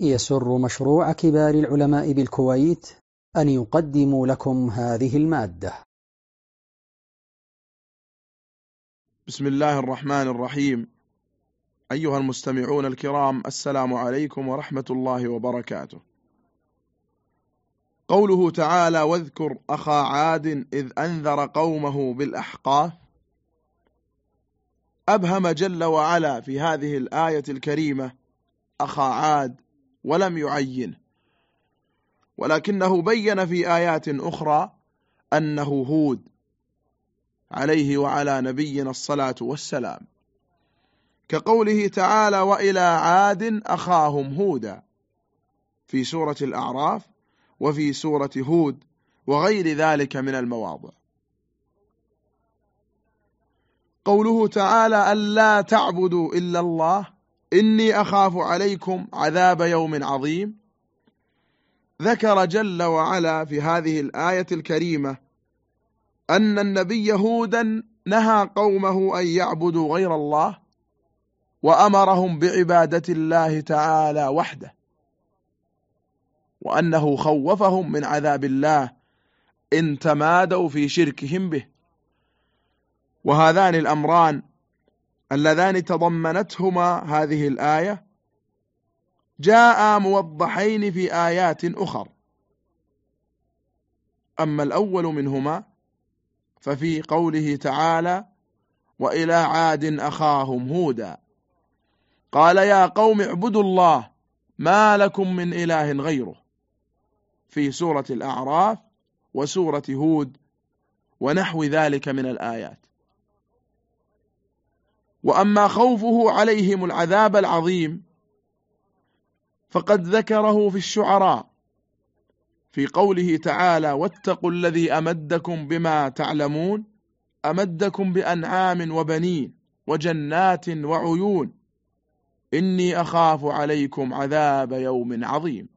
يسر مشروع كبار العلماء بالكويت أن يقدم لكم هذه المادة. بسم الله الرحمن الرحيم. أيها المستمعون الكرام السلام عليكم ورحمة الله وبركاته. قوله تعالى واذكر أخا عاد إذ أنذر قومه بالأحقاف أبهم جل وعلا في هذه الآية الكريمة أخا عاد ولم يعينه ولكنه بين في آيات أخرى أنه هود عليه وعلى نبينا الصلاة والسلام. كقوله تعالى وإلى عاد أخاهم هودا في سورة الأعراف وفي سورة هود وغير ذلك من المواضع. قوله تعالى ألا تعبدوا إلا الله إني أخاف عليكم عذاب يوم عظيم. ذكر جل وعلا في هذه الآية الكريمة أن النبي هودا نهى قومه أن يعبدوا غير الله وأمرهم بعبادة الله تعالى وحده وأنه خوفهم من عذاب الله إن تمادوا في شركهم به. وهذان الأمران اللذان تضمنتهما هذه الآية. جاء موضحين في آيات أخر. أما الأول منهما ففي قوله تعالى وإلى عاد أخاهم هودا. قال يا قوم اعبدوا الله ما لكم من إله غيره. في سورة الأعراف وسورة هود ونحو ذلك من الآيات. وأما خوفه عليهم العذاب العظيم فقد ذكره في الشعراء في قوله تعالى واتقوا الذي أمدكم بما تعلمون أمدكم بأنعام وبنين وجنات وعيون إني أخاف عليكم عذاب يوم عظيم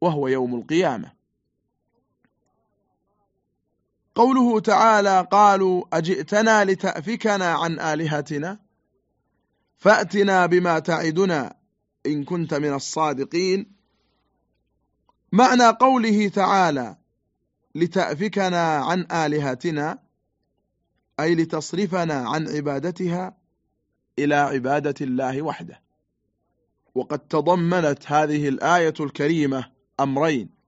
وهو يوم القيامة. قوله تعالى قالوا أجئتنا لتأفكنا عن آلهتنا؟ فأتنا بما تعدنا إن كنت من الصادقين. معنى قوله تعالى لتأفكنا عن آلهتنا أي لتصرفنا عن عبادتها إلى عبادة الله وحده. وقد تضمنت هذه الآية الكريمة أمرين.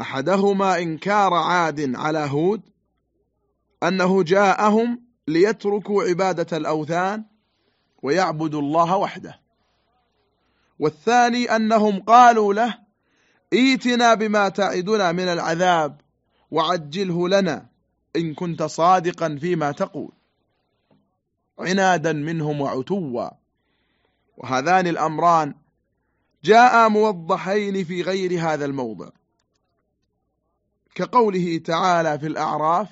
أحدهما إنكار عاد على هود أنه جاءهم ليتركوا عبادة الأوثان ويعبدوا الله وحده. والثاني أنهم قالوا له إيتنا بما تعدنا من العذاب وعجله لنا إن كنت صادقا فيما تقول. عنادا منهم وعتوا. وهذان الأمران جاء موضحين في غير هذا الموضع. كقوله تعالى في الأعراف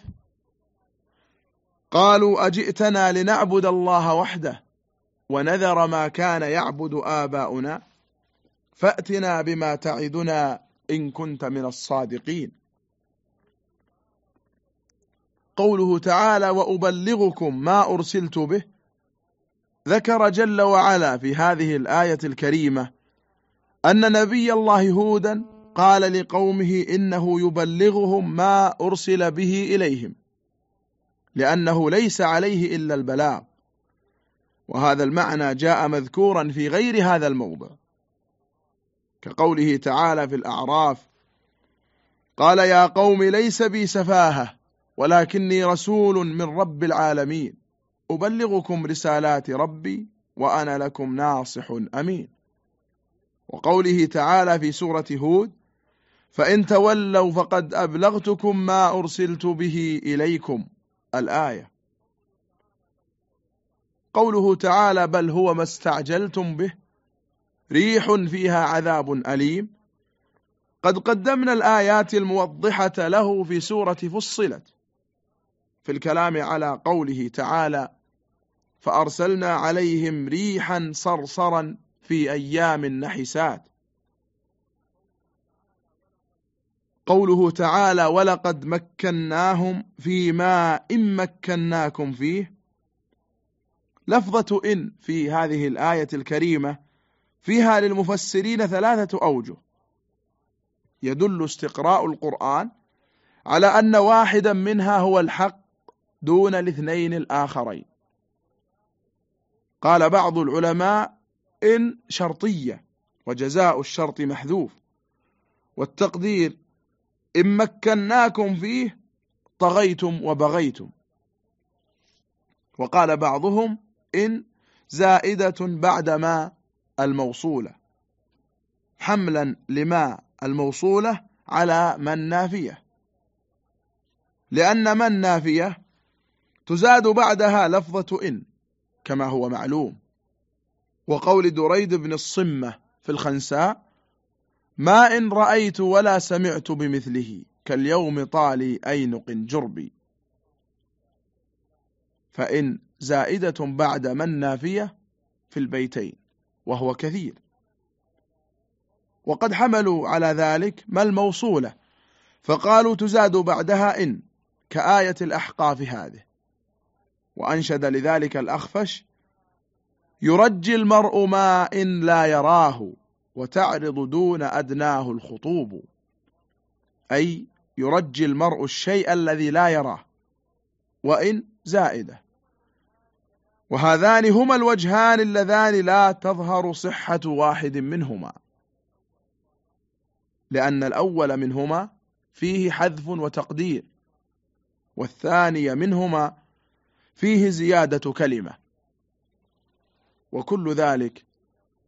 قالوا أجئتنا لنعبد الله وحده ونذر ما كان يعبد آباؤنا فأتنا بما تعدنا إن كنت من الصادقين. قوله تعالى وأبلغكم ما أرسلت به ذكر جل وعلا في هذه الآية الكريمة أن نبي الله هودا قال لقومه إنه يبلغهم ما أرسل به إليهم لأنه ليس عليه إلا البلاغ. وهذا المعنى جاء مذكورا في غير هذا الموضع. كقوله تعالى في الأعراف قال يا قوم ليس بي سفاهة ولكني رسول من رب العالمين. أبلغكم رسالات ربي وأنا لكم ناصح أمين. وقوله تعالى في سورة هود فإن تولوا فقد أبلغتكم ما أرسلت به إليكم. الآية. قوله تعالى بل هو ما استعجلتم به ريح فيها عذاب أليم قد قدمنا الآيات الموضحة له في سورة فصلت في الكلام على قوله تعالى فأرسلنا عليهم ريحا صرصرا في أيام نحسات قوله تعالى ولقد مكناهم فيما إن مكناكم فيه. لفظة إن في هذه الآية الكريمة فيها للمفسرين ثلاثة أوجه. يدل استقراء القرآن على أن واحدا منها هو الحق دون الاثنين الآخرين. قال بعض العلماء إن شرطية وجزاء الشرط محذوف. والتقدير إن مكناكم فيه طغيتم وبغيتم. وقال بعضهم إن زائدة بعد ما الموصولة. حملا لما الموصولة على من نافية. لأن من نافية تزاد بعدها لفظة إن كما هو معلوم. وقول دريد بن الصمة في الخنساء ما إن رأيت ولا سمعت بمثله كاليوم طالي أينق جربي فإن زائدة بعد من نافية في البيتين وهو كثير. وقد حملوا على ذلك ما الموصولة فقالوا تزاد بعدها إن كآية الأحقاف هذه. وأنشد لذلك الأخفش يرجي المرء ما إن لا يراه. وتعرض دون أدناه الخطوب أي يرجي المرء الشيء الذي لا يراه وإن زائدة. وهذان هما الوجهان اللذان لا تظهر صحة واحد منهما لأن الأول منهما فيه حذف وتقدير والثاني منهما فيه زيادة كلمة وكل ذلك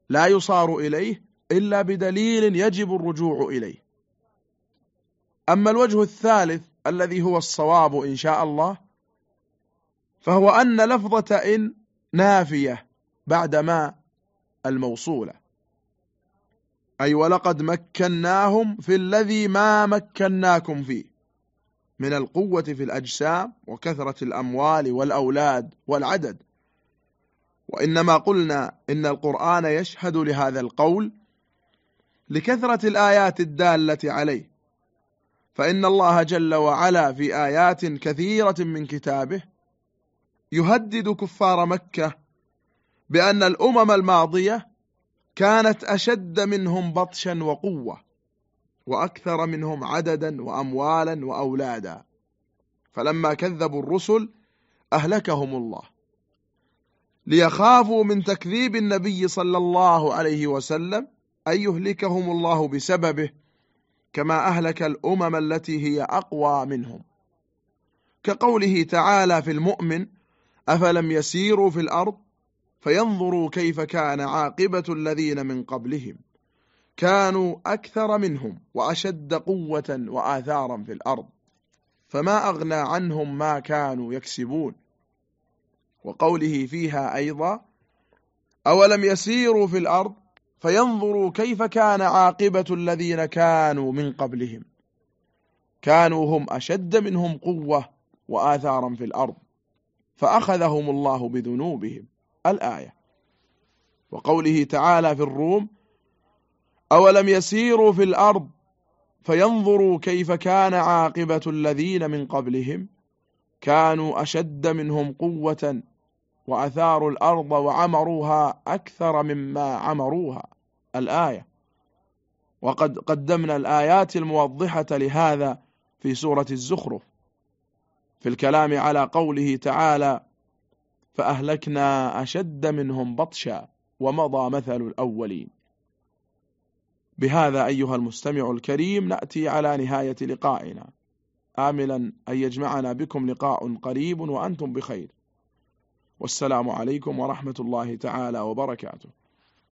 لا يصار إليه إلا بدليل يجب الرجوع إليه. أما الوجه الثالث الذي هو الصواب إن شاء الله فهو أن لفظة إن نافية بعد ما الموصولة. أي ولقد مكناهم في الذي ما مكناكم فيه من القوة في الأجسام وكثرة الأموال والأولاد والعدد. وإنما قلنا إن القرآن يشهد لهذا القول لكثرة الآيات الدالة عليه. فإن الله جل وعلا في آيات كثيرة من كتابه يهدد كفار مكة بأن الأمم الماضية كانت أشد منهم بطشا وقوة وأكثر منهم عددا وأموالا وأولادا. فلما كذبوا الرسل أهلكهم الله. ليخافوا من تكذيب النبي صلى الله عليه وسلم أن يهلكهم الله بسببه كما أهلك الأمم التي هي أقوى منهم. كقوله تعالى في المؤمن أفلم يسيروا في الأرض فينظروا كيف كان عاقبة الذين من قبلهم. كانوا أكثر منهم وأشد قوة وآثارا في الأرض. فما أغنى عنهم ما كانوا يكسبون. وقوله فيها أيضا أولم يسيروا في الأرض فينظروا كيف كان عاقبة الذين كانوا من قبلهم. كانوا هم أشد منهم قوة وآثارا في الأرض فأخذهم الله بذنوبهم. الآية. وقوله تعالى في الروم أولم يسيروا في الأرض فينظروا كيف كان عاقبة الذين من قبلهم. كانوا أشد منهم قوة وأثاروا الأرض وعمروها أكثر مما عمروها. الآية. وقد قدمنا الآيات الموضحة لهذا في سورة الزخرف في الكلام على قوله تعالى فأهلكنا أشد منهم بطشا ومضى مثل الأولين. بهذا أيها المستمع الكريم نأتي على نهاية لقائنا. آملا أن يجمعنا بكم لقاء قريب وأنتم بخير. والسلام عليكم ورحمة الله تعالى وبركاته.